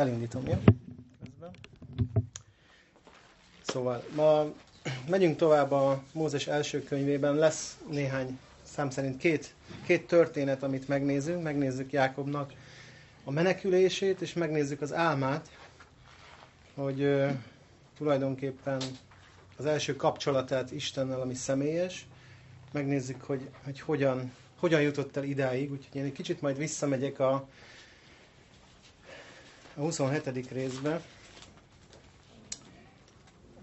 elindítom, jó? Közben. Szóval ma megyünk tovább a Mózes első könyvében. Lesz néhány szám szerint két, két történet, amit megnézünk. Megnézzük Jákobnak a menekülését, és megnézzük az álmát, hogy uh, tulajdonképpen az első kapcsolatát Istennel, ami személyes. Megnézzük, hogy, hogy hogyan, hogyan jutott el idáig. Úgyhogy én egy kicsit majd visszamegyek a, a 27. részbe.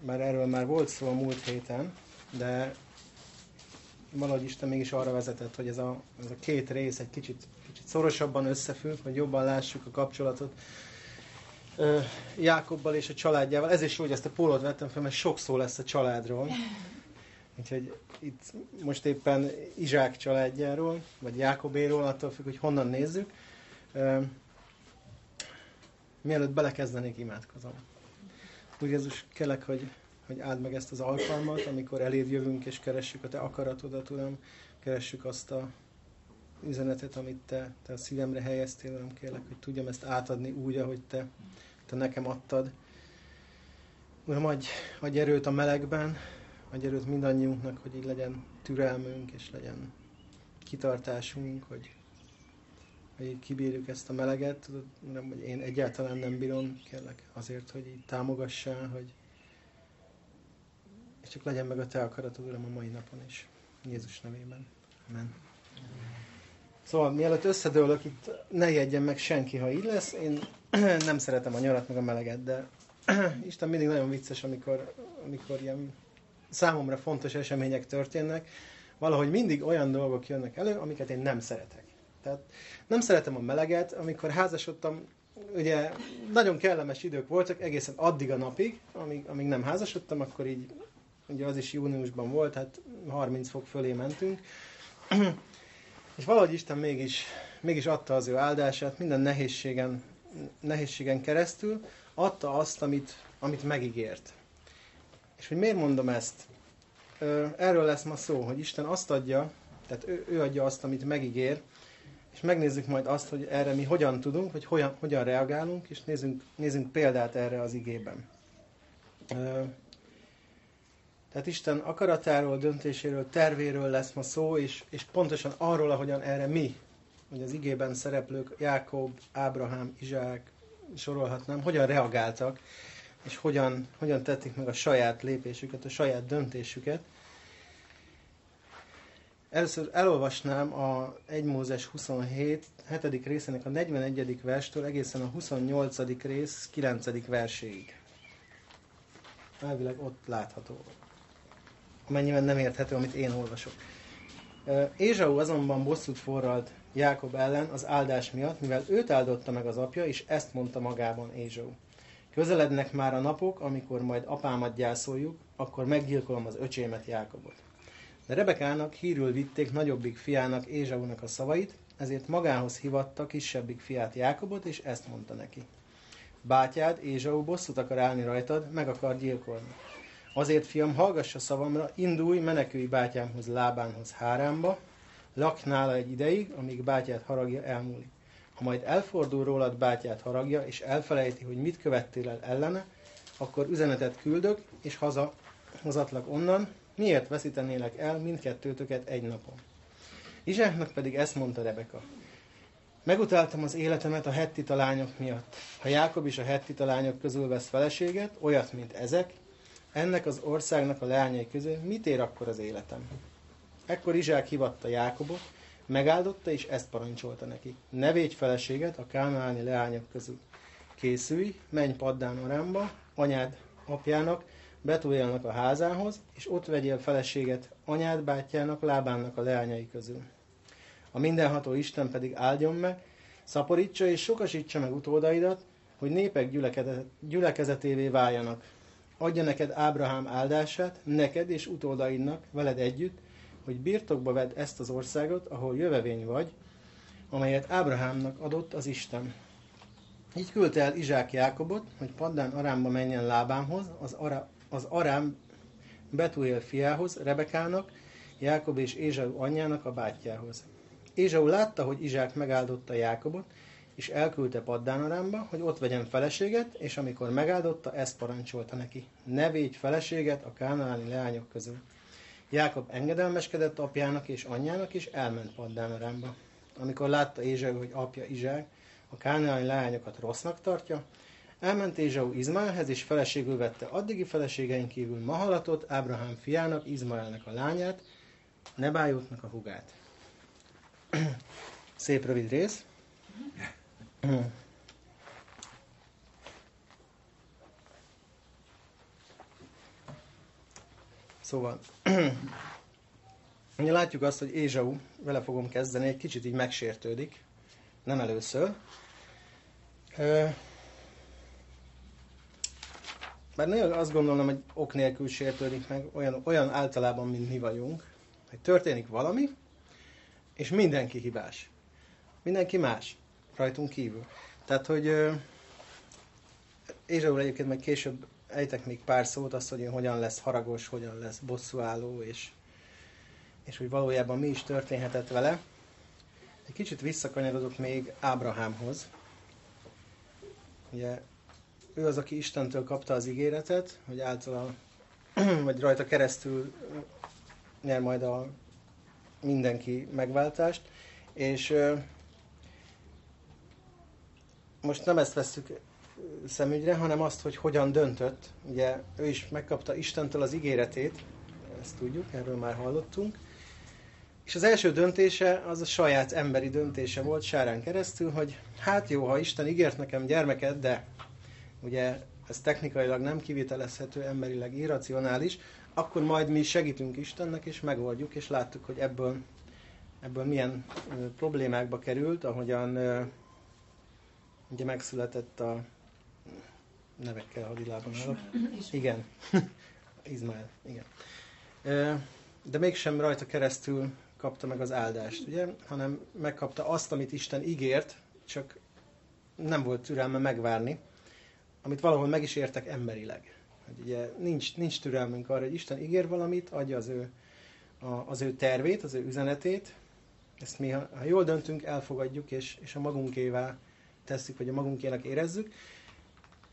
Már erről már volt szó a múlt héten, de valahogy Isten mégis arra vezetett, hogy ez a, ez a két rész egy kicsit, kicsit szorosabban összefügg, hogy jobban lássuk a kapcsolatot Jákobbal és a családjával. Ez is hogy ezt a pólót vettem fel, mert sok szó lesz a családról. Úgyhogy itt most éppen Izsák családjáról, vagy Jákobéról, attól függ, hogy honnan nézzük. Mielőtt belekezdenék, imádkozom. Úgy Jézus, kelek, hogy, hogy áld meg ezt az alkalmat, amikor eléd jövünk és keressük a Te akaratodat, Uram, keressük azt a üzenetet, amit Te, te a szívemre helyeztél, Uram, kérlek, hogy tudjam ezt átadni úgy, ahogy Te, te nekem adtad. Uram, adj, adj erőt a melegben, adj erőt mindannyiunknak, hogy így legyen türelmünk, és legyen kitartásunk, hogy, hogy kibírjuk ezt a meleget. Tudod, nem, hogy én egyáltalán nem bírom, kérlek azért, hogy így támogassál, hogy és csak legyen meg a Te akaratod, Uram, a mai napon is. Jézus nevében. Amen. Szóval mielőtt összedőlök, itt ne jegyen meg senki, ha így lesz. Én nem szeretem a nyarat, meg a meleget, de Isten mindig nagyon vicces, amikor, amikor ilyen számomra fontos események történnek. Valahogy mindig olyan dolgok jönnek elő, amiket én nem szeretek. Tehát nem szeretem a meleget, amikor házasodtam, ugye nagyon kellemes idők voltak egészen addig a napig, amíg, amíg nem házasodtam, akkor így, ugye az is júniusban volt, hát 30 fok fölé mentünk, és valahogy Isten mégis, mégis adta az ő áldását, minden nehézségen, nehézségen keresztül, adta azt, amit, amit megígért. És hogy miért mondom ezt? Erről lesz ma szó, hogy Isten azt adja, tehát ő, ő adja azt, amit megígér, és megnézzük majd azt, hogy erre mi hogyan tudunk, vagy hogyan, hogyan reagálunk, és nézzünk, nézzünk példát erre az igében. Tehát Isten akaratáról, döntéséről, tervéről lesz ma szó, és, és pontosan arról, ahogyan erre mi, hogy az igében szereplők, Jákob, Ábrahám, Izsák, sorolhatnám, hogyan reagáltak, és hogyan, hogyan tették meg a saját lépésüket, a saját döntésüket. Először elolvasnám a 1 Mózes 27. 7. részének a 41. verstől egészen a 28. rész 9. verséig. Elvileg ott látható amennyiben nem érthető, amit én olvasok. Ézsau azonban bosszút forralt Jákob ellen az áldás miatt, mivel őt áldotta meg az apja, és ezt mondta magában Ézsau. Közelednek már a napok, amikor majd apámat gyászoljuk, akkor meggyilkolom az öcsémet Jákobot. De Rebekának hírül vitték nagyobbik fiának Ézsaunak a szavait, ezért magához hivatta kisebbik fiát Jákobot, és ezt mondta neki. Bátyád, Ézsau bosszút akar állni rajtad, meg akar gyilkolni. Azért, fiam, hallgass a szavamra, indulj, menekülj bátyámhoz, lábánhoz, hárámba, lakj nála egy ideig, amíg bátyát haragja elmúlik. Ha majd elfordul rólad bátyát haragja, és elfelejti, hogy mit követtél el ellene, akkor üzenetet küldök, és haza hozatlak onnan, miért veszítenélek el mindkettőtöket egy napon. Izsáknak pedig ezt mondta Rebeka. Megutáltam az életemet a hettita lányok miatt. Ha Jákob is a hettita lányok közül vesz feleséget, olyat, mint ezek, ennek az országnak a leányai közül mit ér akkor az életem? Ekkor Izsák hivatta Jákobot, megáldotta, és ezt parancsolta neki. Ne védj feleséget a kánaáni leányok közül. Készülj, menj Paddán Arámba, anyád apjának, Betújjelnak a házához, és ott vegyél feleséget anyád bátyjának, lábának a leányai közül. A mindenható Isten pedig áldjon meg, szaporítsa és sokasítsa meg utódaidat, hogy népek gyülekezetévé váljanak, adja neked Ábrahám áldását, neked és utódaidnak, veled együtt, hogy birtokba vedd ezt az országot, ahol jövevény vagy, amelyet Ábrahámnak adott az Isten. Így küldte el Izsák Jákobot, hogy Paddán Arámba menjen Lábámhoz, az, Ara, az Arám Betuél fiához, Rebekának, Jákob és Ézsau anyjának a bátyjához. Ézsau látta, hogy Izsák megáldotta Jákobot, és elküldte Paddánaramba, hogy ott vegyen feleséget, és amikor megáldotta, ezt parancsolta neki. Ne védj feleséget a kánaáni leányok közül. Jákob engedelmeskedett apjának és anyjának, és elment Paddánaramba. Amikor látta Ézsau, hogy apja Izsák a kánaáni leányokat rossznak tartja, elment Ézsau Izmaelhez, és feleségül vette addigi feleségeink kívül Mahalatot, Ábrahám fiának, Izmaelnek a lányát, Nebájotnak a hugát. Szép rövid rész. Szóval, ugye látjuk azt, hogy Ézsau, vele fogom kezdeni, egy kicsit így megsértődik, nem először. Mert nagyon azt gondolom, hogy ok nélkül sértődik meg, olyan, olyan általában, mint mi vagyunk, hogy történik valami, és mindenki hibás. Mindenki más, rajtunk kívül. Tehát, hogy Ézsaúr egyébként meg később ejtek még pár szót, azt, hogy hogyan lesz haragos, hogyan lesz bosszúálló, és, és hogy valójában mi is történhetett vele. Egy kicsit visszakanyarodok még Ábrahámhoz. Ugye ő az, aki Istentől kapta az ígéretet, hogy általa, vagy rajta keresztül nyer majd a mindenki megváltást, és most nem ezt veszük szemügyre, hanem azt, hogy hogyan döntött. Ugye ő is megkapta Istentől az ígéretét, ezt tudjuk, erről már hallottunk. És az első döntése az a saját emberi döntése volt Sárán keresztül, hogy hát jó, ha Isten ígért nekem gyermeket, de ugye ez technikailag nem kivitelezhető, emberileg irracionális, akkor majd mi segítünk Istennek, és megoldjuk, és láttuk, hogy ebből, ebből milyen ö, problémákba került, ahogyan ö, ugye megszületett a nevekkel hadilában állok. Igen. Izmael, igen. Ö, de mégsem rajta keresztül kapta meg az áldást, ugye? Hanem megkapta azt, amit Isten ígért, csak nem volt türelme megvárni, amit valahol meg is értek emberileg. Hogy ugye nincs, nincs türelmünk arra, hogy Isten ígér valamit, adja az ő, a, az ő tervét, az ő üzenetét. Ezt mi, ha, ha jól döntünk, elfogadjuk, és, és a magunkévá tesszük, vagy a magunkének érezzük.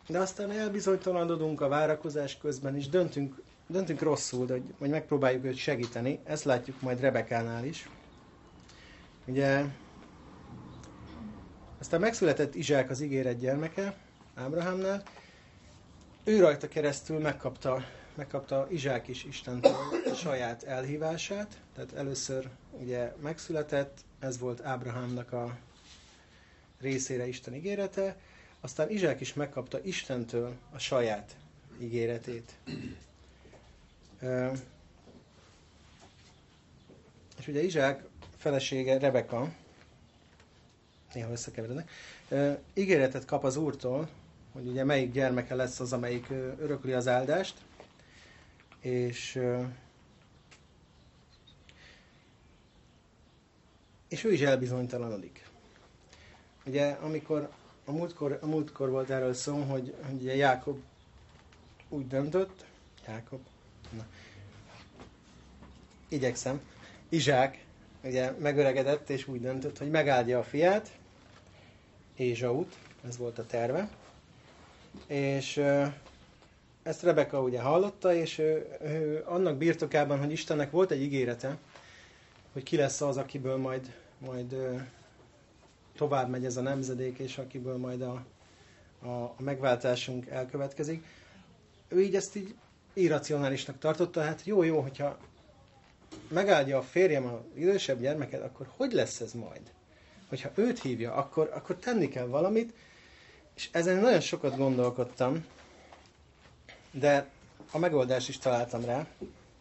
De aztán elbizonytalanodunk a várakozás közben, és döntünk, döntünk rosszul, de, hogy megpróbáljuk őt segíteni. Ezt látjuk majd Rebekánál is. Ugye aztán megszületett Izsák az ígéret gyermeke, Ábrahámnál, ő rajta keresztül megkapta, megkapta Izsák is Istentől a saját elhívását, tehát először ugye megszületett, ez volt Ábrahámnak a részére Isten ígérete, aztán Izsák is megkapta Istentől a saját ígéretét. És ugye Izsák felesége Rebeka, néha összekeverednek, ígéretet kap az Úrtól, hogy ugye melyik gyermeke lesz az, amelyik örökli az áldást, és és ő is elbizonytalanodik. Ugye, amikor a múltkor, a múltkor volt erről szó, hogy, hogy ugye Jákob úgy döntött, Jákob, na, igyekszem, Izsák ugye megöregedett, és úgy döntött, hogy megáldja a fiát, Ézsaut, ez volt a terve, és ezt Rebeka ugye hallotta, és ő, ő annak birtokában, hogy Istennek volt egy ígérete, hogy ki lesz az, akiből majd, majd tovább megy ez a nemzedék, és akiből majd a, a, a megváltásunk elkövetkezik. Ő így ezt így irracionálisnak tartotta, hát jó, jó, hogyha megáldja a férjem az idősebb gyermeket, akkor hogy lesz ez majd? Hogyha őt hívja, akkor, akkor tenni kell valamit, és ezen nagyon sokat gondolkodtam, de a megoldást is találtam rá,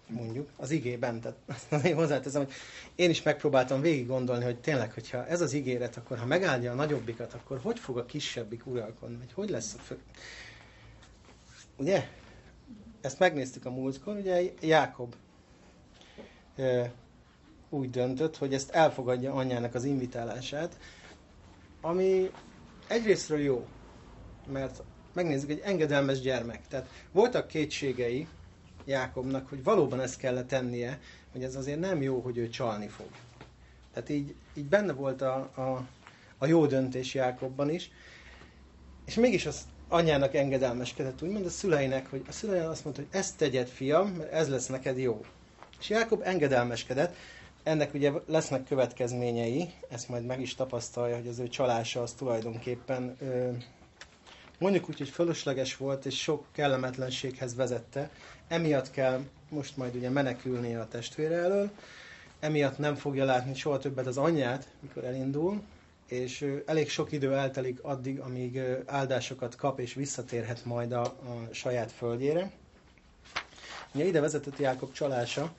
mondjuk, az igében. Tehát azt én hozzáteszem, hogy én is megpróbáltam végig gondolni, hogy tényleg, hogyha ez az ígéret, akkor ha megáldja a nagyobbikat, akkor hogy fog a kisebbik uralkodni? Vagy hogy lesz a fő... Ugye? Ezt megnéztük a múltkor, ugye Jákob e, úgy döntött, hogy ezt elfogadja anyjának az invitálását, ami egyrésztről jó, mert megnézzük, egy engedelmes gyermek. Tehát voltak kétségei Jákobnak, hogy valóban ezt kellett tennie, hogy ez azért nem jó, hogy ő csalni fog. Tehát így, így benne volt a, a, a jó döntés Jákobban is. És mégis az anyának engedelmeskedett, úgymond a szüleinek, hogy a szüleinek azt mondta, hogy ezt tegyed, fiam, mert ez lesz neked jó. És Jákob engedelmeskedett, ennek ugye lesznek következményei, ezt majd meg is tapasztalja, hogy az ő csalása az tulajdonképpen mondjuk úgy, hogy fölösleges volt, és sok kellemetlenséghez vezette. Emiatt kell most majd ugye menekülnie a testvére elől, emiatt nem fogja látni soha többet az anyját, mikor elindul, és elég sok idő eltelik addig, amíg áldásokat kap és visszatérhet majd a, a saját földjére. Ugye ide vezetett Jákob csalása,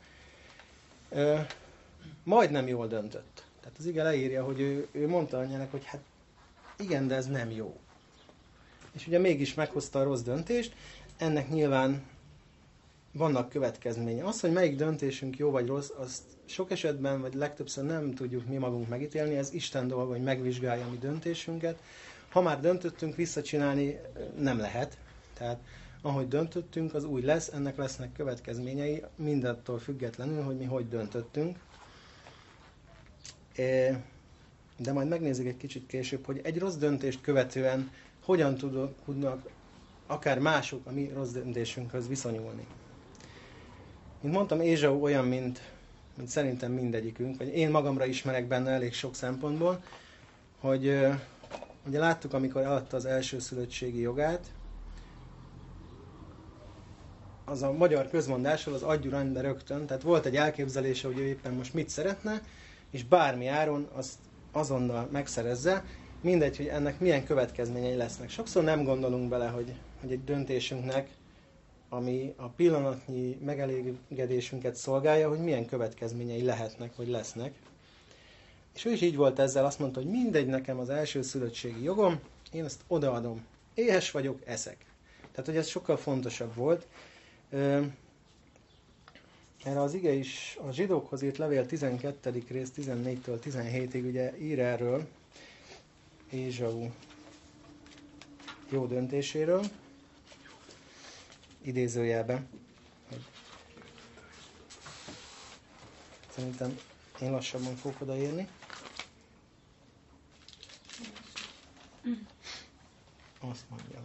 majdnem jól döntött. Tehát az ige leírja, hogy ő, ő mondta anyjának, hogy hát igen, de ez nem jó. És ugye mégis meghozta a rossz döntést, ennek nyilván vannak következménye. Az, hogy melyik döntésünk jó vagy rossz, azt sok esetben, vagy legtöbbször nem tudjuk mi magunk megítélni, ez Isten dolga, hogy megvizsgálja a mi döntésünket. Ha már döntöttünk, visszacsinálni nem lehet. Tehát ahogy döntöttünk, az úgy lesz, ennek lesznek következményei, mindattól függetlenül, hogy mi hogy döntöttünk. De majd megnézzük egy kicsit később, hogy egy rossz döntést követően hogyan tudnak akár mások a mi rossz döntésünkhöz viszonyulni. Mint mondtam, Ézsau olyan, mint, mint szerintem mindegyikünk, vagy én magamra ismerek benne elég sok szempontból, hogy ugye láttuk, amikor eladta az első szülöttségi jogát, az a magyar közmondásról az adjuranybe rögtön, tehát volt egy elképzelése, hogy ő éppen most mit szeretne, és bármi áron azt azonnal megszerezze, mindegy, hogy ennek milyen következményei lesznek. Sokszor nem gondolunk bele, hogy, hogy egy döntésünknek, ami a pillanatnyi megelégedésünket szolgálja, hogy milyen következményei lehetnek, vagy lesznek. És ő is így volt ezzel, azt mondta, hogy mindegy nekem az első szülöttségi jogom, én ezt odaadom. Éhes vagyok, eszek. Tehát, hogy ez sokkal fontosabb volt. Erre az ige is a zsidókhoz írt levél 12. rész 14-től 17-ig ugye ír erről, Ézsau jó döntéséről, idézőjelben. Szerintem én lassabban fogok odaérni. Azt mondja.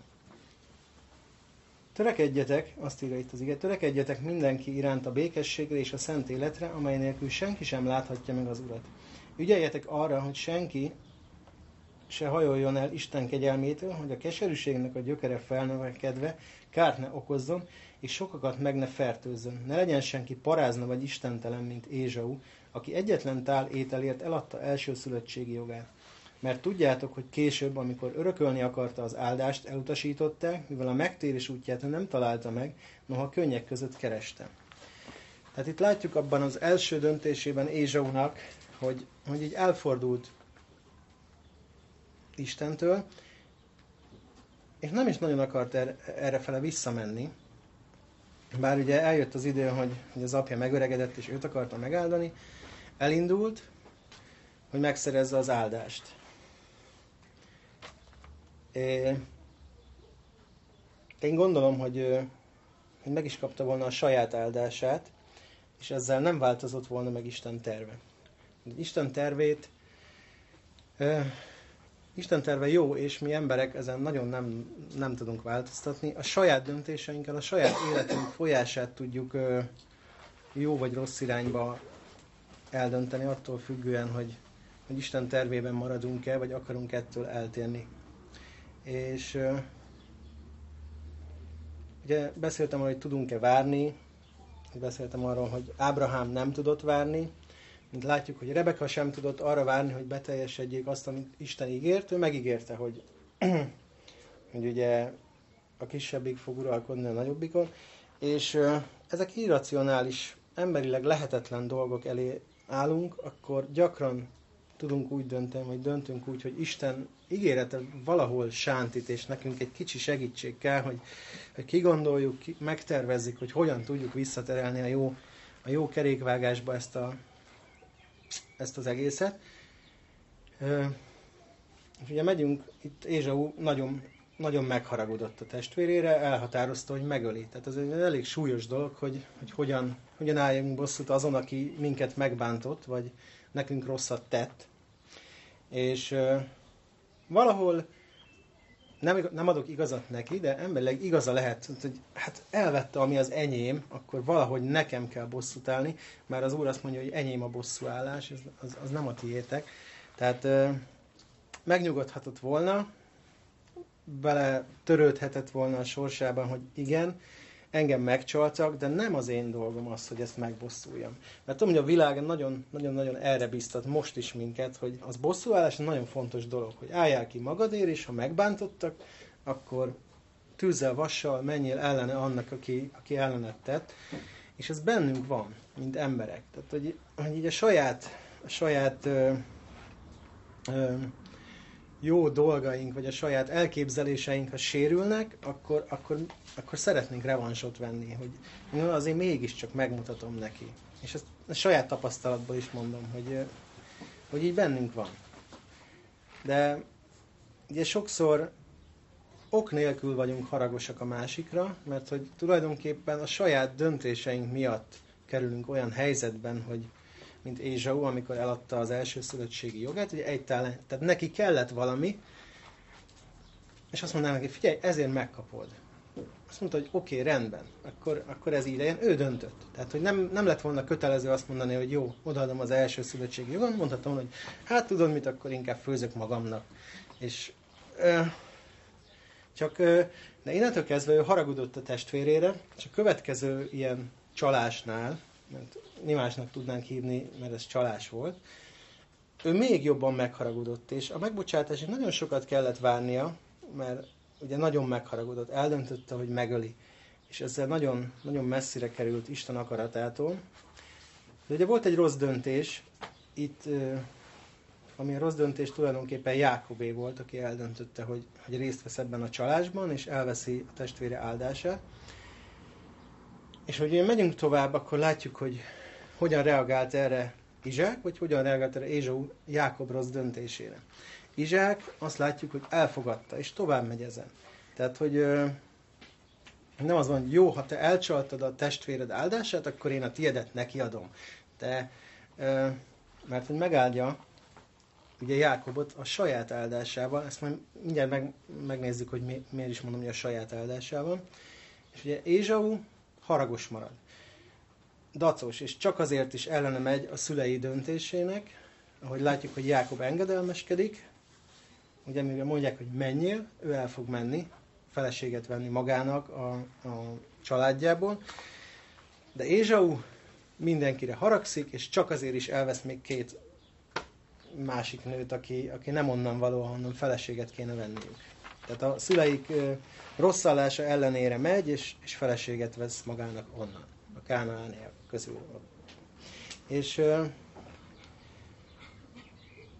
Törekedjetek, azt írja itt az ige, törekedjetek mindenki iránt a békességre és a szent életre, amely nélkül senki sem láthatja meg az Urat. Ügyeljetek arra, hogy senki se hajoljon el Isten kegyelmétől, hogy a keserűségnek a gyökere felnövekedve kárt ne okozzon, és sokakat meg ne fertőzzön. Ne legyen senki parázna vagy istentelen, mint Ézsau, aki egyetlen tál ételért eladta első szülöttségi jogát. Mert tudjátok, hogy később, amikor örökölni akarta az áldást, elutasították, mivel a megtérés útját nem találta meg, noha könnyek között kereste. Tehát itt látjuk abban az első döntésében Ézsaunak, hogy, hogy így elfordult Istentől, és nem is nagyon akart er, errefele visszamenni, bár ugye eljött az idő, hogy, hogy az apja megöregedett, és őt akarta megáldani, elindult, hogy megszerezze az áldást. Én gondolom, hogy, hogy meg is kapta volna a saját áldását, és ezzel nem változott volna meg Isten terve. Isten tervét Isten terve jó, és mi emberek ezen nagyon nem, nem tudunk változtatni. A saját döntéseinkkel, a saját életünk folyását tudjuk jó vagy rossz irányba eldönteni, attól függően, hogy, hogy Isten tervében maradunk-e, vagy akarunk ettől eltérni. És ugye beszéltem arról, hogy tudunk-e várni, beszéltem arról, hogy Ábrahám nem tudott várni, mint látjuk, hogy Rebeka sem tudott arra várni, hogy beteljesedjék azt, amit Isten ígért, ő megígérte, hogy, hogy ugye a kisebbik fog uralkodni a nagyobbikon, és ezek irracionális, emberileg lehetetlen dolgok elé állunk, akkor gyakran tudunk úgy dönteni, vagy döntünk úgy, hogy Isten ígérete valahol sántít, és nekünk egy kicsi segítség kell, hogy, hogy kigondoljuk, ki, megtervezzük, hogy hogyan tudjuk visszaterelni a jó, a jó kerékvágásba ezt a, ezt az egészet. És ugye megyünk, itt Ézsau nagyon, nagyon megharagudott a testvérére, elhatározta, hogy megöli. Tehát ez egy elég súlyos dolog, hogy, hogy hogyan, hogyan álljunk bosszút azon, aki minket megbántott, vagy nekünk rosszat tett. És valahol nem, nem adok igazat neki, de emberleg igaza lehet, hogy hát elvette, ami az enyém, akkor valahogy nekem kell bosszút állni, mert az Úr azt mondja, hogy enyém a bosszúállás, ez, az, az nem a tiétek. Tehát megnyugodhatott volna, bele törődhetett volna a sorsában, hogy igen, engem megcsaltak, de nem az én dolgom az, hogy ezt megbosszuljam. Mert tudom, hogy a világ nagyon-nagyon erre biztat most is minket, hogy az bosszúállás nagyon fontos dolog, hogy álljál ki magadért, és ha megbántottak, akkor tűzzel, vassal menjél ellene annak, aki, aki ellenet tett. És ez bennünk van, mint emberek. Tehát, hogy, hogy így a saját, a saját ö, ö, jó dolgaink, vagy a saját elképzeléseink, ha sérülnek, akkor, akkor, akkor szeretnénk revansot venni, hogy na, azért mégiscsak megmutatom neki. És ezt a saját tapasztalatból is mondom, hogy, hogy így bennünk van. De ugye sokszor ok nélkül vagyunk haragosak a másikra, mert hogy tulajdonképpen a saját döntéseink miatt kerülünk olyan helyzetben, hogy mint Ézsau, amikor eladta az első szülöttségi jogát, ugye egy talent, tehát neki kellett valami, és azt mondaná neki, figyelj, ezért megkapod. Azt mondta, hogy oké, okay, rendben, akkor, akkor ez így legyen. Ő döntött. Tehát, hogy nem, nem lett volna kötelező azt mondani, hogy jó, odaadom az első szülöttségi jogon, mondhatom, hogy hát tudod mit, akkor inkább főzök magamnak. És ö, csak, ö, de innentől kezdve ő haragudott a testvérére, és a következő ilyen csalásnál, mert nyilvásnak tudnánk hívni, mert ez csalás volt, ő még jobban megharagudott, és a megbocsátásig nagyon sokat kellett várnia, mert ugye nagyon megharagudott, eldöntötte, hogy megöli. És ezzel nagyon, nagyon messzire került Isten akaratától. De ugye volt egy rossz döntés, itt, ami a rossz döntés tulajdonképpen Jákobé volt, aki eldöntötte, hogy, hogy részt vesz ebben a csalásban, és elveszi a testvére áldását. És hogy megyünk tovább, akkor látjuk, hogy hogyan reagált erre Izsák, vagy hogyan reagált erre Ézsau Jákob rossz döntésére. Izsák azt látjuk, hogy elfogadta, és tovább megy ezen. Tehát, hogy nem az van, hogy jó, ha te elcsaltad a testvéred áldását, akkor én a tiedet neki adom. De, mert hogy megáldja ugye Jákobot a saját áldásával, ezt majd mindjárt meg, megnézzük, hogy mi, miért is mondom, hogy a saját áldásával. És ugye Ézsau haragos marad. Dacos, és csak azért is ellene megy a szülei döntésének, ahogy látjuk, hogy Jákob engedelmeskedik, ugye mivel mondják, hogy menjél, ő el fog menni, feleséget venni magának a, a családjából, de Ézsau mindenkire haragszik, és csak azért is elvesz még két másik nőt, aki, aki nem onnan való, ahonnan feleséget kéne venniük. Tehát a szüleik rosszallása ellenére megy, és, és feleséget vesz magának onnan, a kánaániak közül. És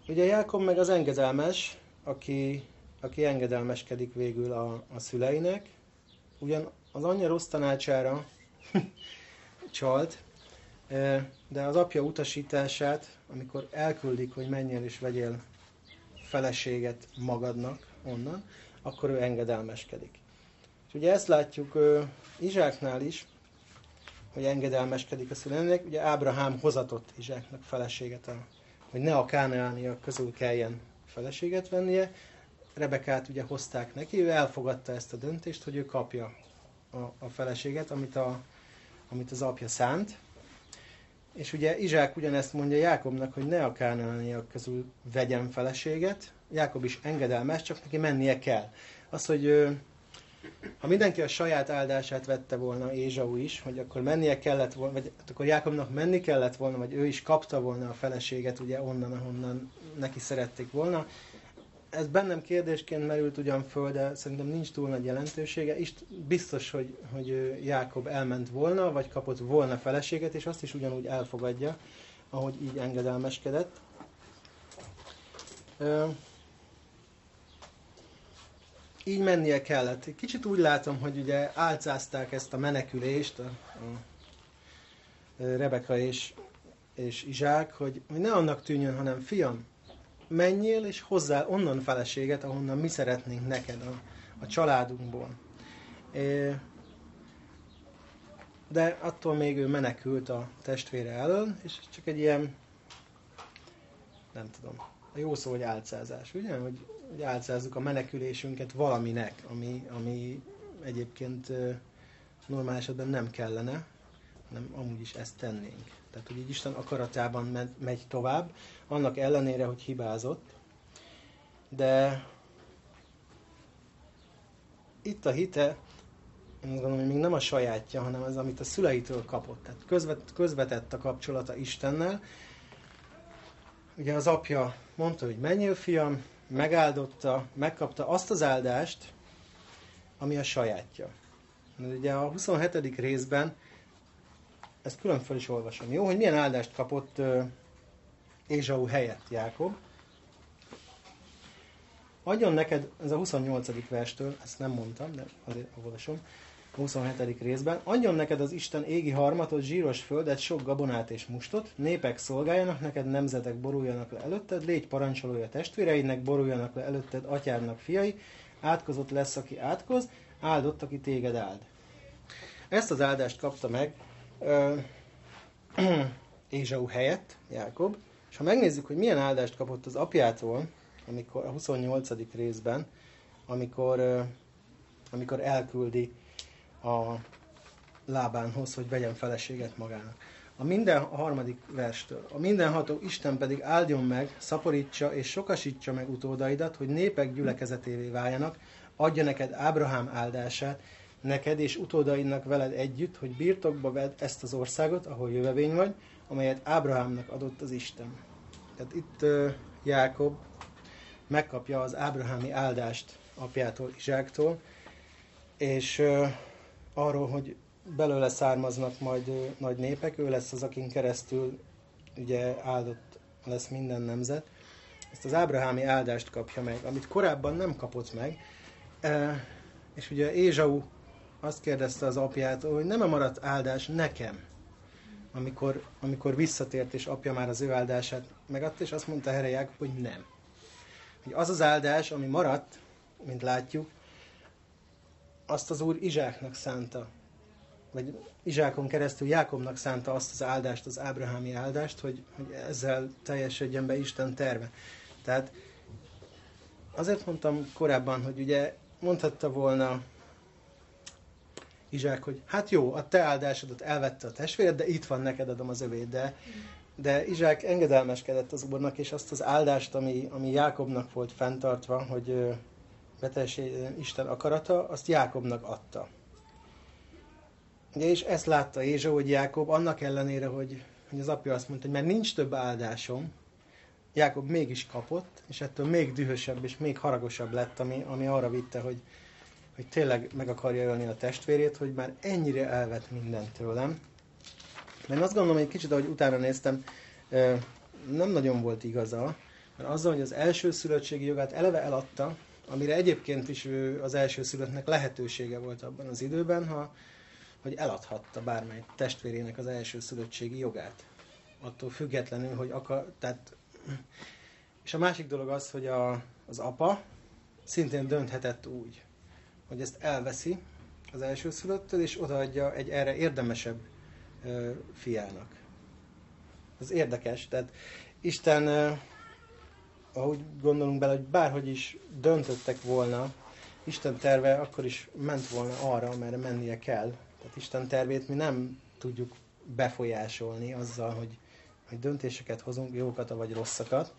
ugye Jákob meg az engedelmes, aki, aki engedelmeskedik végül a, a szüleinek, ugyan az anyja rossz tanácsára csalt, de az apja utasítását, amikor elküldik, hogy menjél és vegyél feleséget magadnak onnan, akkor ő engedelmeskedik. És ugye ezt látjuk uh, Izsáknál is, hogy engedelmeskedik a szülőnek. Ugye Ábrahám hozatott Izsáknak feleséget, a, hogy ne a káneániak közül kelljen feleséget vennie. Rebekát ugye hozták neki, ő elfogadta ezt a döntést, hogy ő kapja a, a feleséget, amit, a, amit az apja szánt. És ugye Izsák ugyanezt mondja Jákobnak, hogy ne a kánaániak közül vegyen feleséget. Jákob is engedelmes, csak neki mennie kell. Az, hogy ha mindenki a saját áldását vette volna, Ézsau is, hogy akkor mennie kellett volna, vagy hát akkor Jákobnak menni kellett volna, vagy ő is kapta volna a feleséget ugye onnan, ahonnan neki szerették volna. Ez bennem kérdésként merült ugyan föl, de szerintem nincs túl nagy jelentősége. És biztos, hogy, hogy Jákob elment volna, vagy kapott volna feleséget, és azt is ugyanúgy elfogadja, ahogy így engedelmeskedett. így mennie kellett. Kicsit úgy látom, hogy ugye álcázták ezt a menekülést, a, a Rebeka és, és Izsák, hogy, hogy ne annak tűnjön, hanem fiam, menjél és hozzá onnan feleséget, ahonnan mi szeretnénk neked a, a családunkból. De attól még ő menekült a testvére elől, és csak egy ilyen, nem tudom, a jó szó, hogy álcázás, ugye? Hogy hogy álcázzuk a menekülésünket valaminek, ami, ami egyébként normál esetben nem kellene, hanem amúgy is ezt tennénk. Tehát, hogy így Isten akaratában megy tovább, annak ellenére, hogy hibázott, de itt a hite, én gondolom, hogy még nem a sajátja, hanem az, amit a szüleitől kapott. Tehát közvet, közvetett a kapcsolata Istennel. Ugye az apja mondta, hogy menjél fiam, megáldotta, megkapta azt az áldást, ami a sajátja. Ugye a 27. részben, ezt külön fel is olvasom, jó, hogy milyen áldást kapott uh, Ézsau helyett Jákob. Adjon neked, ez a 28. verstől, ezt nem mondtam, de azért olvasom, a 27. részben, adjon neked az Isten égi harmatot, zsíros földet, sok gabonát és mustot, népek szolgáljanak neked, nemzetek boruljanak le előtted, légy parancsolója testvéreinek, boruljanak le előtted, atyádnak fiai, átkozott lesz, aki átkoz, áldott, aki téged áld. Ezt az áldást kapta meg Ézsau helyett, Jákob, és ha megnézzük, hogy milyen áldást kapott az apjától, amikor a 28. részben, amikor, amikor elküldi a lábánhoz, hogy vegyen feleséget magának. A minden a harmadik verstől. A mindenható Isten pedig áldjon meg, szaporítsa és sokasítsa meg utódaidat, hogy népek gyülekezetévé váljanak, adja neked Ábrahám áldását, neked és utódaidnak veled együtt, hogy birtokba vedd ezt az országot, ahol jövevény vagy, amelyet Ábrahámnak adott az Isten. Tehát itt uh, Jákob megkapja az ábrahámi áldást apjától, Izsáktól, és uh, arról, hogy belőle származnak majd uh, nagy népek, ő lesz az, akin keresztül ugye áldott lesz minden nemzet. Ezt az ábrahámi áldást kapja meg, amit korábban nem kapott meg, és ugye Ézsau azt kérdezte az apját, hogy nem-e maradt áldás nekem, amikor, amikor visszatért, és apja már az ő áldását megadta, és azt mondta erre Jákob, hogy nem. Hogy az az áldás, ami maradt, mint látjuk, azt az Úr Izsáknak szánta, vagy Izsákon keresztül Jákobnak szánta azt az áldást, az ábrahámi áldást, hogy, hogy ezzel teljesedjen be Isten terve. Tehát azért mondtam korábban, hogy ugye mondhatta volna Izsák, hogy hát jó, a te áldásodat elvette a testvéred, de itt van, neked adom az övét. De, de Izsák engedelmeskedett az úrnak, és azt az áldást, ami, ami Jákobnak volt fenntartva, hogy beteljesé Isten akarata, azt Jákobnak adta. Ugye, és ezt látta Ézsó, hogy Jákob annak ellenére, hogy, hogy az apja azt mondta, hogy mert nincs több áldásom, Jákob mégis kapott, és ettől még dühösebb és még haragosabb lett, ami, ami arra vitte, hogy, hogy tényleg meg akarja ölni a testvérét, hogy már ennyire elvett mindent tőlem. Mert azt gondolom, hogy egy kicsit, ahogy utána néztem, nem nagyon volt igaza, mert azzal, hogy az első szülöttségi jogát eleve eladta, amire egyébként is az első szülöttnek lehetősége volt abban az időben, ha, hogy eladhatta bármely testvérének az első szülöttségi jogát. Attól függetlenül, hogy akar, tehát és a másik dolog az, hogy a, az apa szintén dönthetett úgy, hogy ezt elveszi az elsőszülöttől, és odaadja egy erre érdemesebb ö, fiának. Ez érdekes, tehát Isten, ö, ahogy gondolunk bele, hogy bárhogy is döntöttek volna, Isten terve akkor is ment volna arra, amerre mennie kell. Tehát Isten tervét mi nem tudjuk befolyásolni azzal, hogy hogy döntéseket hozunk, jókat vagy rosszakat,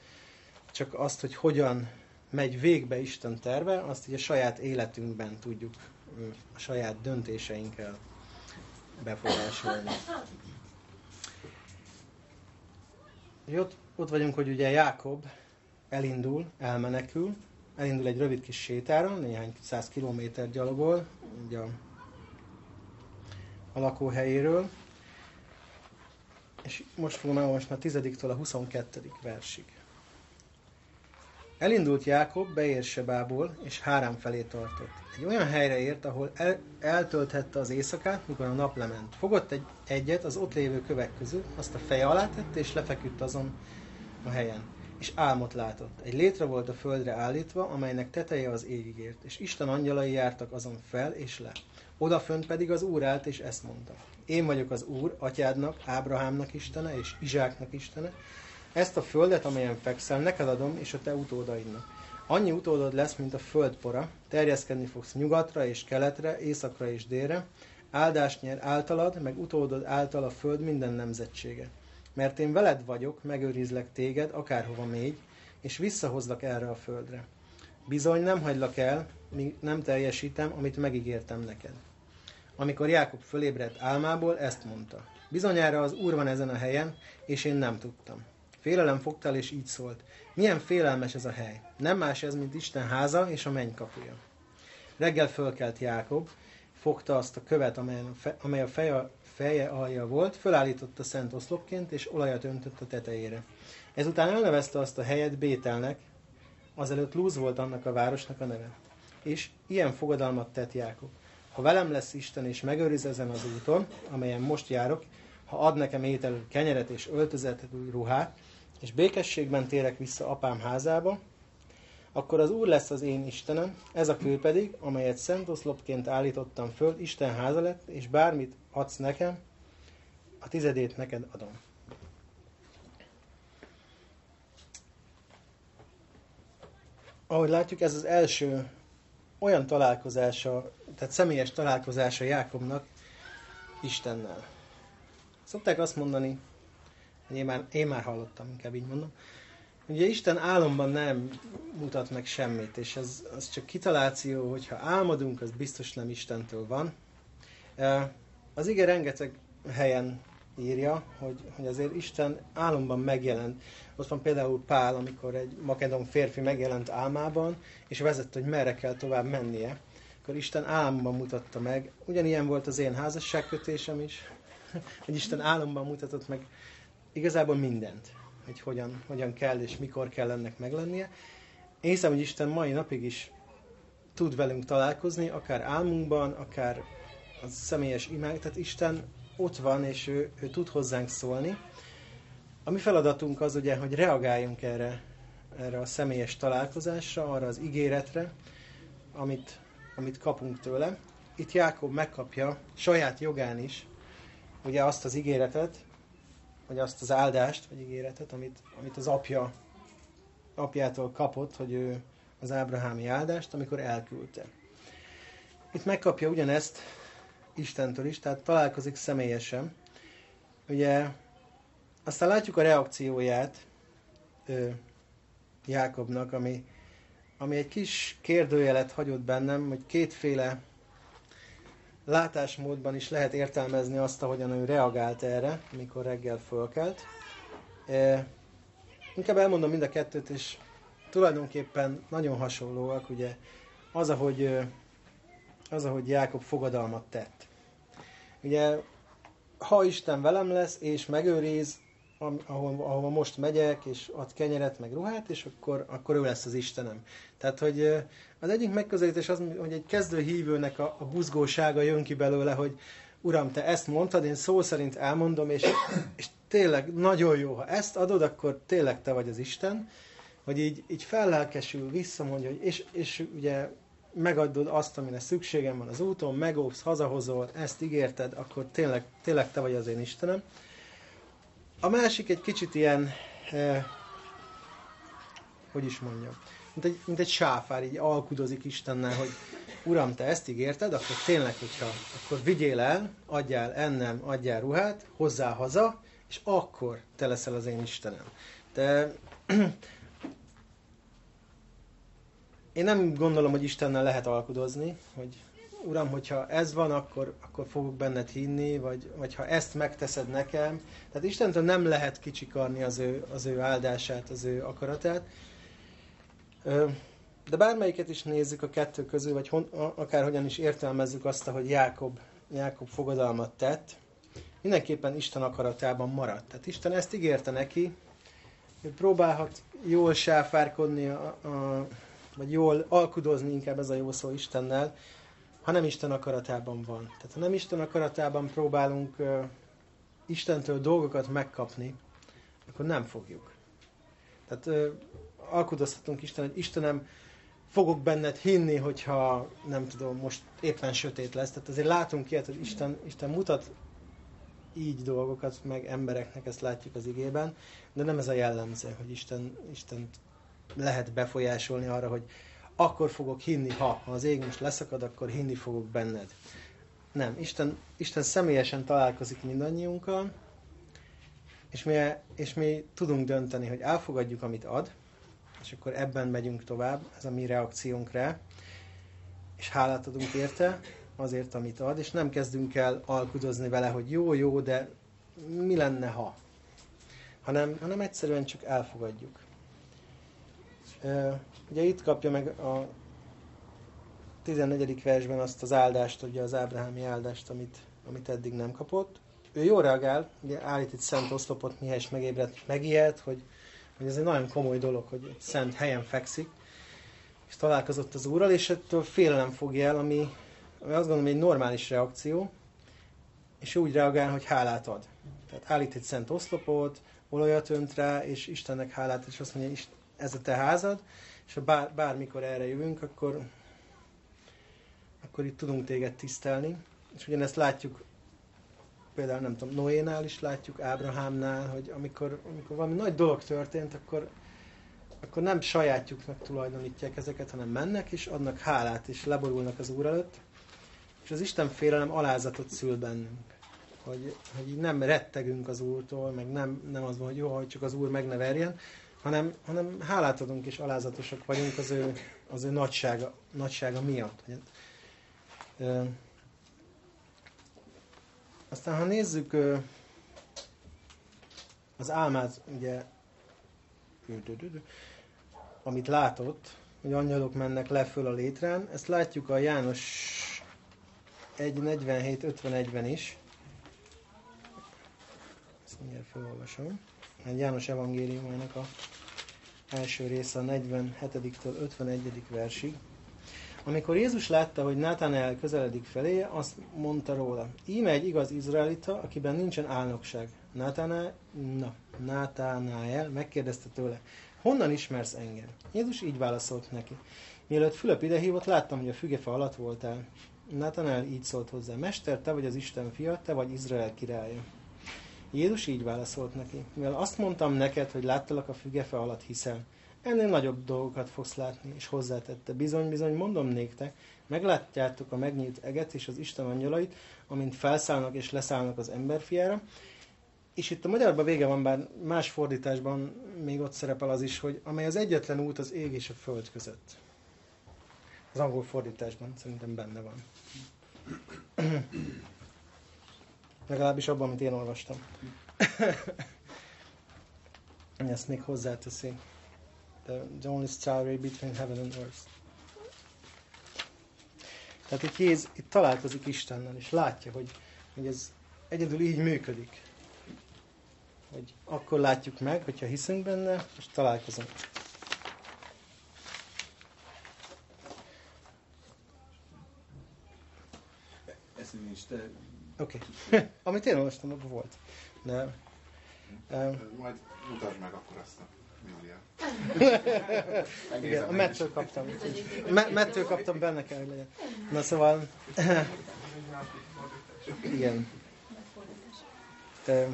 csak azt, hogy hogyan megy végbe Isten terve, azt ugye saját életünkben tudjuk a saját döntéseinkkel befolyásolni. Ott, ott vagyunk, hogy ugye Jákob elindul, elmenekül, elindul egy rövid kis sétára, néhány száz kilométer gyalogol, ugye a, a lakóhelyéről, és most fogom elolvasni a 10-től a 22. versig. Elindult Jákob Beérsebából, és Hárám felé tartott. Egy olyan helyre ért, ahol el, eltölthette az éjszakát, mikor a nap lement. Fogott egy, egyet az ott lévő kövek közül, azt a feje alá tette, és lefeküdt azon a helyen. És álmot látott. Egy létre volt a földre állítva, amelynek teteje az égig ért, és Isten angyalai jártak azon fel és le. Odafönt pedig az Úr állt, és ezt mondta. Én vagyok az Úr, atyádnak, Ábrahámnak Istene és Izsáknak Istene. Ezt a földet, amelyen fekszel, neked adom, és a te utódaidnak. Annyi utódod lesz, mint a földpora, terjeszkedni fogsz nyugatra és keletre, északra és délre, áldást nyer általad, meg utódod által a föld minden nemzetsége. Mert én veled vagyok, megőrizlek téged, akárhova mégy, és visszahozlak erre a földre. Bizony nem hagylak el, míg nem teljesítem, amit megígértem neked. Amikor Jákob fölébredt álmából, ezt mondta. Bizonyára az Úr van ezen a helyen, és én nem tudtam. Félelem fogtál, és így szólt. Milyen félelmes ez a hely. Nem más ez, mint Isten háza és a menny kapuja. Reggel fölkelt Jákob, fogta azt a követ, amely a feje, feje alja volt, fölállította szent oszlopként, és olajat öntött a tetejére. Ezután elnevezte azt a helyet Bételnek, azelőtt Lúz volt annak a városnak a neve. És ilyen fogadalmat tett Jákob. Ha velem lesz Isten, és megőriz ezen az úton, amelyen most járok, ha ad nekem ételő kenyeret és öltözetű ruhát, és békességben térek vissza apám házába, akkor az Úr lesz az én Istenem, ez a kő pedig, amelyet szent oszlopként állítottam föl, Isten háza lett, és bármit adsz nekem, a tizedét neked adom. Ahogy látjuk, ez az első olyan találkozása, tehát személyes találkozása Jákobnak Istennel. Szokták azt mondani, én már, én már hallottam, inkább így mondom, Ugye Isten álomban nem mutat meg semmit, és ez az csak kitaláció, hogyha álmodunk, az biztos nem Istentől van. Az ige rengeteg helyen írja, hogy, hogy azért Isten álomban megjelent. Ott van például Pál, amikor egy makedon férfi megjelent álmában, és vezette, hogy merre kell tovább mennie. Akkor Isten álomban mutatta meg. Ugyanilyen volt az én házasságkötésem is, hogy Isten álomban mutatott meg igazából mindent hogy hogyan, hogyan kell és mikor kell ennek meglennie. Én hiszem, hogy Isten mai napig is tud velünk találkozni, akár álmunkban, akár a személyes imág, tehát Isten ott van, és ő, ő tud hozzánk szólni. A mi feladatunk az ugye, hogy reagáljunk erre, erre a személyes találkozásra, arra az ígéretre, amit, amit kapunk tőle. Itt Jákob megkapja saját jogán is ugye azt az ígéretet, vagy azt az áldást, vagy ígéretet, amit, amit az apja, apjától kapott, hogy ő az ábrahámi áldást, amikor elküldte. Itt megkapja ugyanezt Istentől is, tehát találkozik személyesen. Ugye aztán látjuk a reakcióját ö, Jákobnak, ami, ami egy kis kérdőjelet hagyott bennem, hogy kétféle látásmódban is lehet értelmezni azt, ahogyan ő reagált erre, amikor reggel fölkelt. E, inkább elmondom mind a kettőt, és tulajdonképpen nagyon hasonlóak, ugye az, ahogy, az, ahogy Jákob fogadalmat tett. Ugye, ha Isten velem lesz, és megőriz, ahova, ahova most megyek, és ad kenyeret, meg ruhát, és akkor, akkor ő lesz az Istenem. Tehát, hogy az egyik megközelítés az, hogy egy kezdő hívőnek a, a buzgósága jön ki belőle, hogy Uram, te ezt mondtad, én szó szerint elmondom, és, és tényleg nagyon jó, ha ezt adod, akkor tényleg te vagy az Isten, hogy így, így fellelkesül, visszamondja, hogy és, és ugye megadod azt, amire szükségem van az úton, megóvsz, hazahozol, ezt ígérted, akkor tényleg, tényleg te vagy az én Istenem. A másik egy kicsit ilyen, eh, hogy is mondjam, mint egy, mint egy sáfár, így alkudozik Istennel, hogy Uram, te ezt ígérted, akkor tényleg, hogyha, akkor vigyél el, adjál ennem, adjál ruhát, hozzá haza, és akkor te leszel az én Istenem. De én nem gondolom, hogy Istennel lehet alkudozni, hogy Uram, hogyha ez van, akkor, akkor fogok benned hinni, vagy, vagy ha ezt megteszed nekem. Tehát Istentől nem lehet kicsikarni az ő, az ő áldását, az ő akaratát. De bármelyiket is nézzük a kettő közül, vagy hon, akárhogyan is értelmezzük azt, hogy Jákob, Jákob fogadalmat tett, mindenképpen Isten akaratában maradt. Tehát Isten ezt ígérte neki, hogy próbálhat jól sáfárkodni, a, a, vagy jól alkudozni, inkább ez a jó szó Istennel, ha nem Isten akaratában van. Tehát ha nem Isten akaratában próbálunk uh, Istentől dolgokat megkapni, akkor nem fogjuk. Tehát uh, alkudozhatunk Isten, hogy Istenem, fogok benned hinni, hogyha nem tudom, most éppen sötét lesz. Tehát azért látunk ilyet, hogy Isten, Isten mutat így dolgokat meg embereknek, ezt látjuk az igében, de nem ez a jellemző, hogy Isten, Isten lehet befolyásolni arra, hogy akkor fogok hinni, ha, az ég most leszakad, akkor hinni fogok benned. Nem, Isten, Isten személyesen találkozik mindannyiunkkal, és mi, és mi tudunk dönteni, hogy elfogadjuk, amit ad, és akkor ebben megyünk tovább, ez a mi reakciónk rá, és hálát adunk érte, azért, amit ad, és nem kezdünk el alkudozni vele, hogy jó, jó, de mi lenne, ha? Hanem, hanem egyszerűen csak elfogadjuk. Ugye itt kapja meg a 14. versben azt az áldást, ugye az ábrahámi áldást, amit, amit eddig nem kapott. Ő jól reagál, ugye állít itt szent oszlopot, is megébredt, megijedt, hogy, hogy ez egy nagyon komoly dolog, hogy egy szent helyen fekszik, és találkozott az úrral, és ettől félelem fogja el, ami, ami azt gondolom egy normális reakció, és úgy reagál, hogy hálát ad. Tehát állít egy szent oszlopot, olajat önt rá, és Istennek hálát, és azt mondja, ez a te házad, és ha bár, bármikor erre jövünk, akkor, akkor itt tudunk téged tisztelni. És ugyanezt látjuk például nem tudom, Noénál is látjuk, Ábrahámnál, hogy amikor, amikor valami nagy dolog történt, akkor, akkor nem sajátjuknak tulajdonítják ezeket, hanem mennek és adnak hálát, és leborulnak az Úr előtt. És az Isten félelem alázatot szül bennünk. Hogy, hogy így nem rettegünk az Úrtól, meg nem, nem az van, hogy jó, hogy csak az Úr meg ne verjen, hanem, hanem hálát adunk és alázatosak vagyunk az ő, az ő nagysága, nagysága miatt. Aztán, ha nézzük az álmát, ugye, amit látott, hogy angyalok mennek le föl a létrán, ezt látjuk a János 1.47.51-ben is. Ezt mindjárt felolvasom. János evangéliumának a első része a 47-től 51. versig. Amikor Jézus látta, hogy Nátánál közeledik felé, azt mondta róla, íme egy igaz izraelita, akiben nincsen álnokság. Nátánál, na, Nátánál megkérdezte tőle, honnan ismersz engem? Jézus így válaszolt neki. Mielőtt Fülöp idehívott, láttam, hogy a fügefa alatt voltál. Nátánál így szólt hozzá, Mester, te vagy az Isten fia, te vagy Izrael királya. Jézus így válaszolt neki, mivel azt mondtam neked, hogy láttalak a fügefa alatt hiszel. Ennél nagyobb dolgokat fogsz látni, és hozzátette. Bizony, bizony, mondom néktek, meglátjátok a megnyílt eget és az Isten angyalait, amint felszállnak és leszállnak az emberfiára. És itt a magyarban vége van, bár más fordításban még ott szerepel az is, hogy amely az egyetlen út az ég és a föld között. Az angol fordításban szerintem benne van. Legalábbis abban, amit én olvastam. Ezt még hozzáteszi the, the only starway between heaven and earth. Tehát itt Jéz itt találkozik Istennel, és látja, hogy, hogy ez egyedül így működik. Hogy akkor látjuk meg, hogyha hiszünk benne, és találkozunk. Ez nincs, te... Oké. Okay. Amit én olvastam, abban volt. De, um, Majd mutasd meg akkor azt a. Igen, a mettől kaptam. mettől kaptam, benne kell, hogy legyen. Na szóval... Igen. E,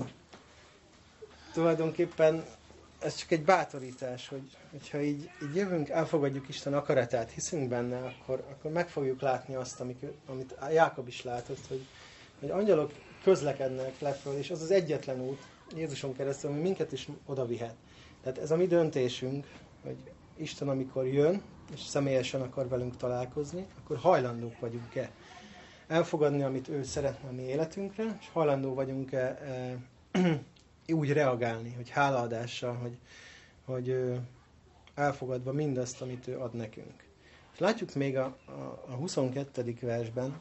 tulajdonképpen ez csak egy bátorítás, hogy, hogyha így, így jövünk, elfogadjuk Isten akaratát, hiszünk benne, akkor, akkor meg fogjuk látni azt, amik, amit Jákob is látott, hogy, hogy angyalok közlekednek leföl, és az az egyetlen út Jézuson keresztül, ami minket is oda vihet. Tehát ez a mi döntésünk, hogy Isten amikor jön, és személyesen akar velünk találkozni, akkor hajlandók vagyunk-e elfogadni, amit ő szeretne a mi életünkre, és hajlandó vagyunk-e e, úgy reagálni, hogy hálaadással, hogy, hogy elfogadva mindazt, amit ő ad nekünk. És látjuk még a, a, a 22. versben,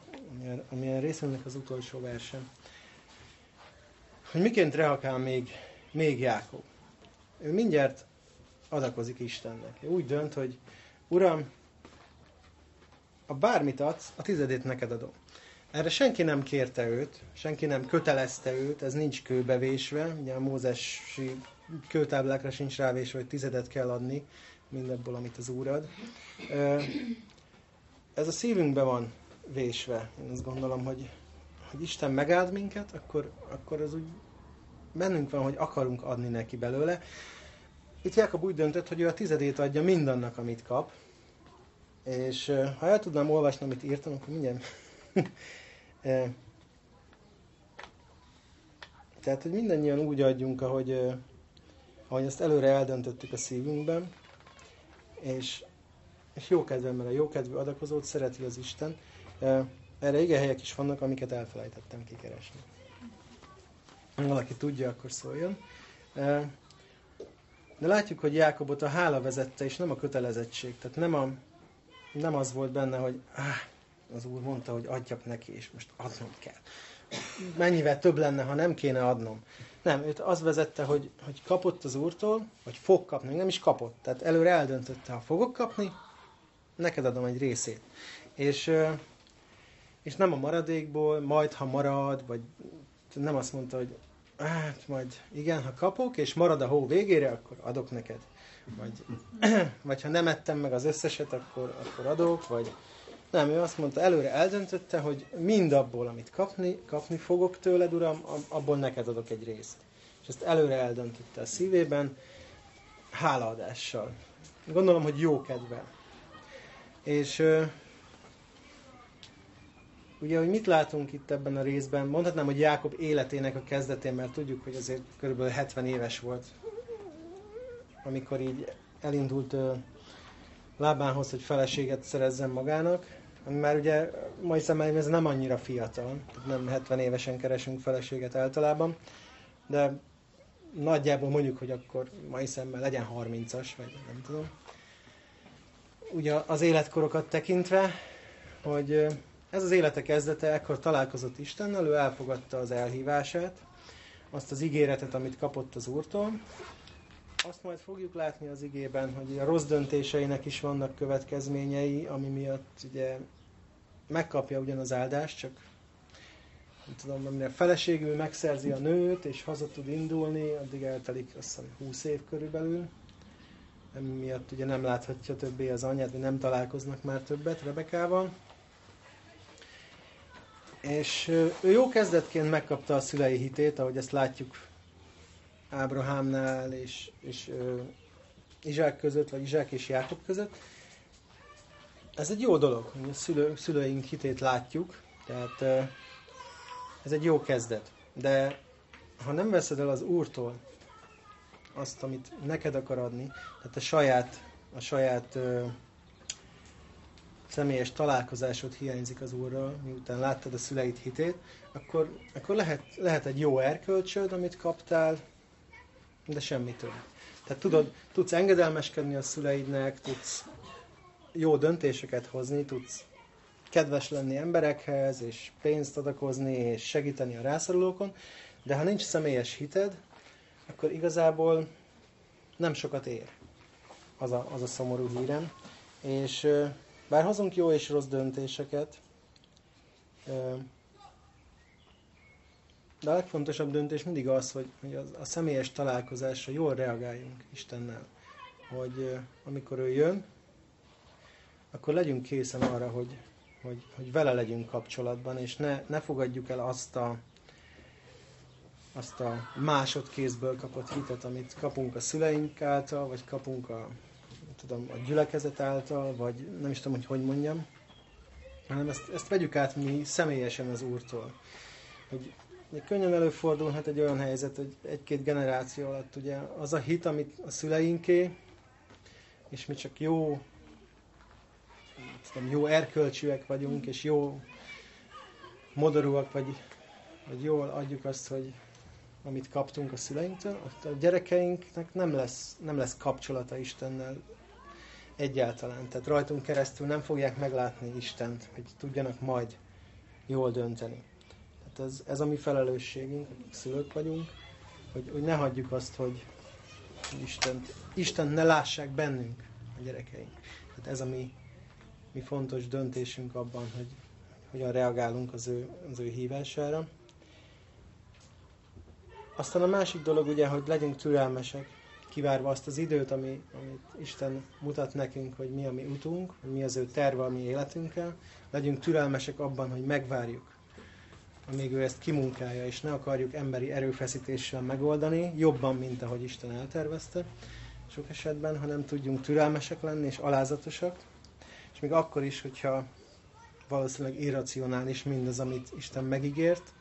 ami a részünknek az utolsó versen, hogy miként reagál még, még Jákob ő mindjárt adakozik Istennek. Úgy dönt, hogy Uram, a bármit adsz, a tizedét neked adom. Erre senki nem kérte őt, senki nem kötelezte őt, ez nincs kőbevésve, ugye a mózesi kőtáblákra sincs rávésve, hogy tizedet kell adni mindebből, amit az Úr ad. Ez a szívünkbe van vésve. Én azt gondolom, hogy, hogy Isten megáld minket, akkor, akkor az úgy bennünk van, hogy akarunk adni neki belőle. itt Jákob úgy döntött, hogy ő a tizedét adja mindannak, amit kap. És ha el tudnám olvasni, amit írtam, akkor mindjárt... Tehát, hogy mindannyian úgy adjunk, ahogy, ahogy ezt előre eldöntöttük a szívünkben, és, és jó kedvem, mert a jókedvű adakozót szereti az Isten. Erre igen helyek is vannak, amiket elfelejtettem kikeresni. Valaki tudja, akkor szóljon. De látjuk, hogy Jákobot a hála vezette, és nem a kötelezettség. Tehát nem, a, nem az volt benne, hogy áh, az úr mondta, hogy adjak neki, és most adnom kell. Mennyivel több lenne, ha nem kéne adnom. Nem, őt az vezette, hogy, hogy kapott az úrtól, vagy fog kapni, nem is kapott. Tehát előre eldöntötte, ha fogok kapni, neked adom egy részét. És, és nem a maradékból, majd ha marad, vagy nem azt mondta, hogy hát majd igen, ha kapok, és marad a hó végére, akkor adok neked. Vagy, vagy ha nem ettem meg az összeset, akkor, akkor adok, vagy nem, ő azt mondta, előre eldöntötte, hogy mind abból, amit kapni, kapni fogok tőled, Uram, abból neked adok egy részt. És ezt előre eldöntötte a szívében, hálaadással. Gondolom, hogy jó kedvel. És Ugye, hogy mit látunk itt ebben a részben? Mondhatnám, hogy Jákob életének a kezdetén, mert tudjuk, hogy azért körülbelül 70 éves volt, amikor így elindult lábánhoz, hogy feleséget szerezzen magának. Már ugye mai szemeim ez nem annyira fiatal, nem 70 évesen keresünk feleséget általában, de nagyjából mondjuk, hogy akkor mai szemmel legyen 30-as, vagy nem tudom. Ugye az életkorokat tekintve, hogy ez az élete kezdete, ekkor találkozott Istennel, ő elfogadta az elhívását, azt az ígéretet, amit kapott az Úrtól. Azt majd fogjuk látni az igében, hogy a rossz döntéseinek is vannak következményei, ami miatt ugye megkapja ugyan az áldást, csak nem tudom, amire feleségül megszerzi a nőt, és haza tud indulni, addig eltelik azt hiszem 20 év körülbelül. Emiatt ugye nem láthatja többé az anyát, vagy nem találkoznak már többet Rebekával. És ő jó kezdetként megkapta a szülei hitét, ahogy ezt látjuk Ábrahámnál és, és Izsák között, vagy Izsák és Jákob között. Ez egy jó dolog, hogy a szülő, szülőink hitét látjuk, tehát ez egy jó kezdet. De ha nem veszed el az Úrtól azt, amit neked akar adni, tehát a saját, a saját uh, személyes találkozásod hiányzik az Úrral, miután láttad a szüleid hitét, akkor, akkor lehet, lehet egy jó erkölcsöd, amit kaptál, de semmi több. Tehát tudod, tudsz engedelmeskedni a szüleidnek, tudsz jó döntéseket hozni, tudsz kedves lenni emberekhez, és pénzt adakozni, és segíteni a rászorulókon, de ha nincs személyes hited, akkor igazából nem sokat ér. Az a, az a szomorú hírem. És bár hozunk jó és rossz döntéseket, de a legfontosabb döntés mindig az, hogy, hogy a, a személyes találkozásra jól reagáljunk Istennel. Hogy amikor ő jön, akkor legyünk készen arra, hogy, hogy, hogy vele legyünk kapcsolatban, és ne, ne fogadjuk el azt a, azt a másodkézből kapott hitet, amit kapunk a szüleink által, vagy kapunk a, tudom, a gyülekezet által, vagy nem is tudom, hogy hogy mondjam, hanem ezt, ezt vegyük át mi személyesen az Úrtól. Hogy könnyen előfordulhat egy olyan helyzet, hogy egy-két generáció alatt ugye az a hit, amit a szüleinké, és mi csak jó, tudom, jó erkölcsűek vagyunk, és jó modorúak, vagy, vagy jól adjuk azt, hogy amit kaptunk a szüleinktől, a gyerekeinknek nem lesz, nem lesz kapcsolata Istennel egyáltalán. Tehát rajtunk keresztül nem fogják meglátni Istent, hogy tudjanak majd jól dönteni. Tehát ez, ez a mi felelősségünk, akik szülők vagyunk, hogy, hogy ne hagyjuk azt, hogy Isten, Isten ne lássák bennünk a gyerekeink. Tehát ez a mi, mi fontos döntésünk abban, hogy hogyan reagálunk az ő, az ő hívására. Aztán a másik dolog ugye, hogy legyünk türelmesek, kivárva azt az időt, ami, amit Isten mutat nekünk, hogy mi a mi utunk, hogy mi az ő terve a mi életünkkel. Legyünk türelmesek abban, hogy megvárjuk, amíg ő ezt kimunkálja, és ne akarjuk emberi erőfeszítéssel megoldani, jobban, mint ahogy Isten eltervezte. sok esetben, hanem tudjunk türelmesek lenni és alázatosak, és még akkor is, hogyha valószínűleg irracionális mindaz, amit Isten megígért,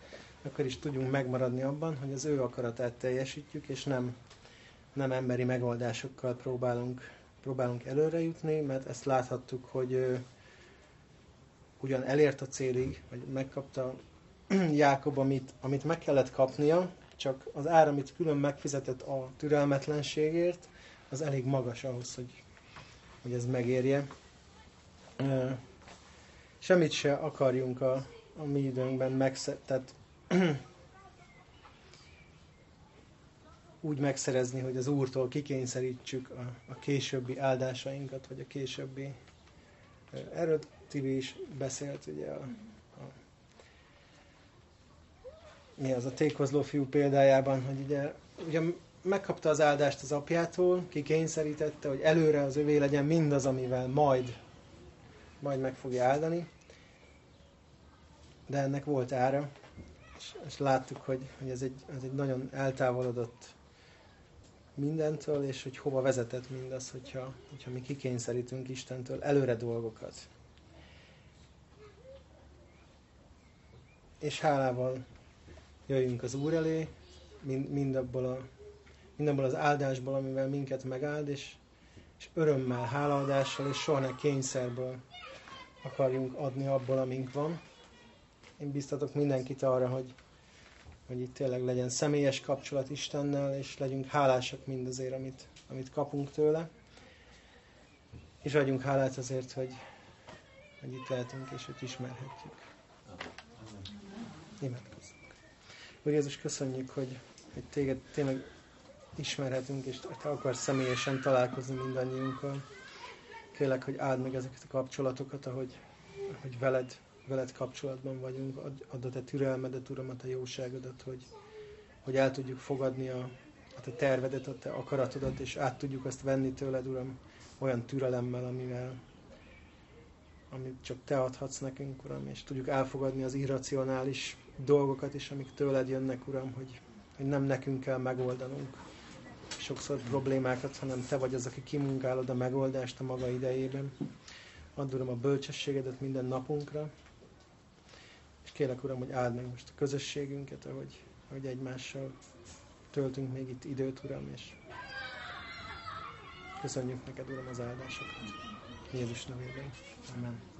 akkor is tudjunk megmaradni abban, hogy az ő akaratát teljesítjük, és nem, nem emberi megoldásokkal próbálunk, próbálunk előre jutni, mert ezt láthattuk, hogy ő ugyan elért a célig, vagy megkapta Jákob, amit, amit meg kellett kapnia, csak az ár, amit külön megfizetett a türelmetlenségért, az elég magas ahhoz, hogy, hogy ez megérje. Semmit se akarjunk a, a mi időnkben megszerezni, tehát úgy megszerezni, hogy az Úrtól kikényszerítsük a, a későbbi áldásainkat, vagy a későbbi erről Tibi is beszélt, ugye a, a mi az a tékozló fiú példájában, hogy ugye, ugye megkapta az áldást az apjától, kikényszerítette, hogy előre az övé legyen mindaz, amivel majd, majd meg fogja áldani. De ennek volt ára, és, és láttuk, hogy, hogy ez, egy, ez egy nagyon eltávolodott mindentől, és hogy hova vezetett mindaz, hogyha, hogyha mi kikényszerítünk Istentől előre dolgokat. És hálával jöjjünk az Úr elé, mind, mind, abból a, mind abból az áldásból, amivel minket megáld, és, és örömmel, hálaadással, és soha ne kényszerből akarjunk adni abból, amink van. Én biztatok mindenkit arra, hogy, hogy itt tényleg legyen személyes kapcsolat Istennel, és legyünk hálásak mindazért, amit, amit kapunk tőle. És adjunk hálát azért, hogy, hogy itt lehetünk, és hogy ismerhetjük. Imádkozzunk. Úr Jézus, köszönjük, hogy, hogy téged tényleg ismerhetünk, és te akarsz személyesen találkozni mindannyiunkkal. Kérlek, hogy áld meg ezeket a kapcsolatokat, ahogy, ahogy veled, veled kapcsolatban vagyunk. Ad, add a te türelmedet, Uram, a te jóságodat, hogy, hogy el tudjuk fogadni a, a te tervedet, a te akaratodat, és át tudjuk azt venni tőled, Uram, olyan türelemmel, amivel, amit csak te adhatsz nekünk, Uram, és tudjuk elfogadni az irracionális dolgokat is, amik tőled jönnek, Uram, hogy, hogy nem nekünk kell megoldanunk sokszor problémákat, hanem te vagy az, aki kimunkálod a megoldást a maga idejében. Add, Uram, a bölcsességedet minden napunkra, és kérlek, Uram, hogy áld meg most a közösségünket, ahogy, ahogy egymással töltünk még itt időt, Uram, és köszönjük neked, Uram, az áldásokat. Jézus nevében. Amen.